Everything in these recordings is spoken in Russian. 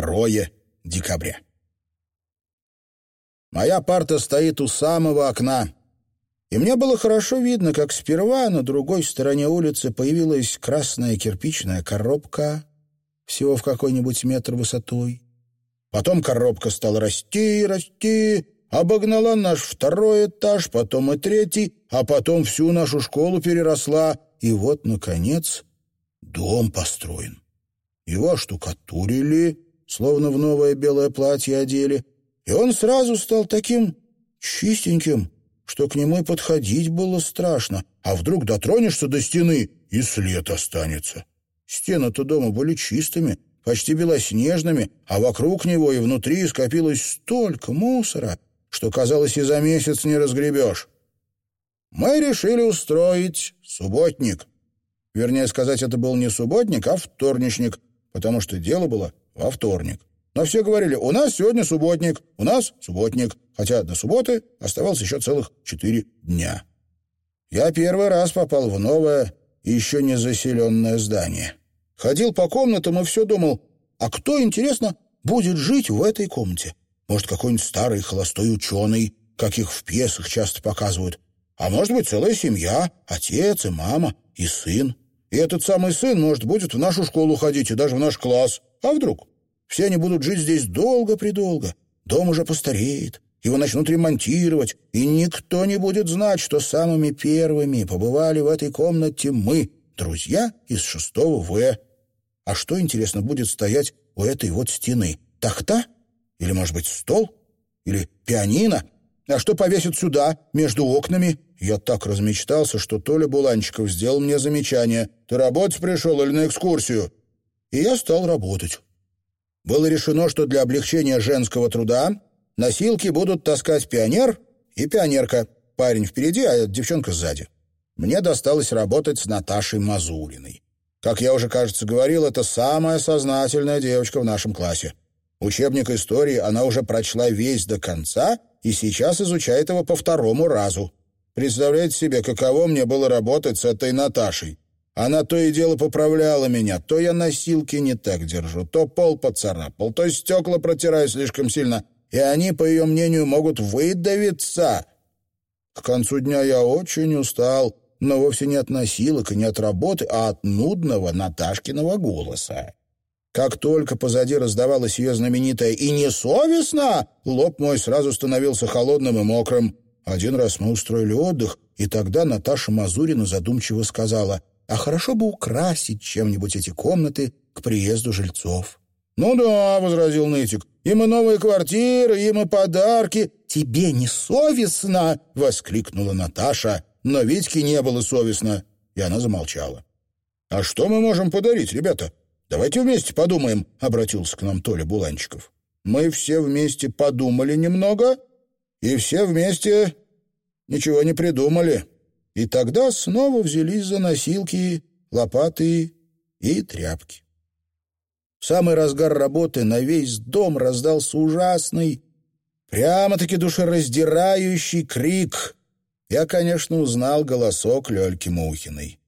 2 декабря. Моя парта стоит у самого окна, и мне было хорошо видно, как сперва на другой стороне улицы появилась красная кирпичная коробка, всего в какой-нибудь метр высотой. Потом коробка стала расти и расти, обогнала наш второй этаж, потом и третий, а потом всю нашу школу переросла, и вот, наконец, дом построен. Его штукатурили, словно в новое белое платье одели, и он сразу стал таким чистеньким, что к нему и подходить было страшно, а вдруг дотронешься до стены, и след останется. Стены-то дома были чистыми, почти белоснежными, а вокруг него и внутри скопилось столько мусора, что, казалось, и за месяц не разгребешь. Мы решили устроить субботник. Вернее сказать, это был не субботник, а вторничник, потому что дело было во вторник. Но все говорили, у нас сегодня субботник, у нас субботник, хотя до субботы оставалось еще целых четыре дня. Я первый раз попал в новое, еще не заселенное здание. Ходил по комнатам и все думал, а кто, интересно, будет жить в этой комнате? Может, какой-нибудь старый холостой ученый, как их в пьесах часто показывают. А может быть, целая семья, отец и мама, и сын. И этот самый сын, может, будет в нашу школу ходить и даже в наш класс. А вдруг? Все они будут жить здесь долго-предолго. Дом уже постареет, его начнут ремонтировать, и никто не будет знать, что самыми первыми побывали в этой комнате мы, друзья из шестого В. А что, интересно, будет стоять у этой вот стены? Тахта? Или, может быть, стол? Или пианино? А что повесят сюда, между окнами? Я так размечтался, что Толя Буланчиков сделал мне замечание. «Ты работать пришел или на экскурсию?» И я стал работать. Было решено, что для облегчения женского труда носилки будут таскать пионер и пионерка. Парень впереди, а девчонка сзади. Мне досталось работать с Наташей Мазуриной. Как я уже, кажется, говорил, это самая сознательная девочка в нашем классе. Учебник истории она уже прочла весь до конца и сейчас изучает его по второму разу. Представляете себе, каково мне было работать с этой Наташей. Она то и дело поправляла меня, то я носилки не так держу, то пол поцарапал, то стекла протираю слишком сильно, и они, по ее мнению, могут выдавиться. К концу дня я очень устал, но вовсе не от носилок и не от работы, а от нудного Наташкиного голоса. Как только позади раздавалось ее знаменитое «и несовестно», лоб мой сразу становился холодным и мокрым. Один раз мы устроили отдых, и тогда Наташа Мазурина задумчиво сказала — а хорошо бы украсить чем-нибудь эти комнаты к приезду жильцов. «Ну да», — возразил Нытик, — «им и новые квартиры, им и подарки». «Тебе не совестно?» — воскликнула Наташа, но Витьке не было совестно, и она замолчала. «А что мы можем подарить, ребята? Давайте вместе подумаем», — обратился к нам Толя Буланчиков. Мы все вместе подумали немного, и все вместе ничего не придумали. И тогда снова взялись за носилки, лопаты и тряпки. В самый разгар работы на весь дом раздался ужасный, прямо-таки душераздирающий крик. Я, конечно, узнал голосок Лёльки Мухиной.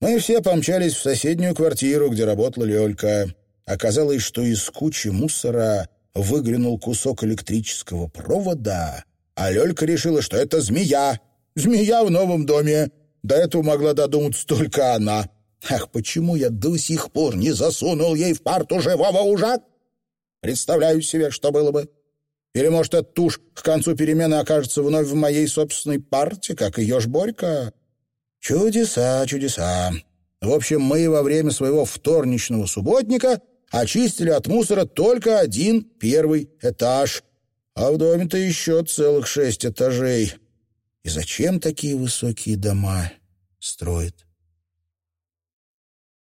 Мы все помчались в соседнюю квартиру, где работала Лёлька. Оказалось, что из кучи мусора выглянул кусок электрического провода, а Лёлька решила, что это змея, Змея в новом доме. До этого могла додуматься только она. Ах, почему я до сих пор не засунул ей в парту живого ужа? Представляю себе, что было бы. Или, может, эта тушь к концу перемены окажется вновь в моей собственной парте, как и еж Борька? Чудеса, чудеса. В общем, мы во время своего вторничного субботника очистили от мусора только один первый этаж. А в доме-то еще целых шесть этажей. И зачем такие высокие дома строят?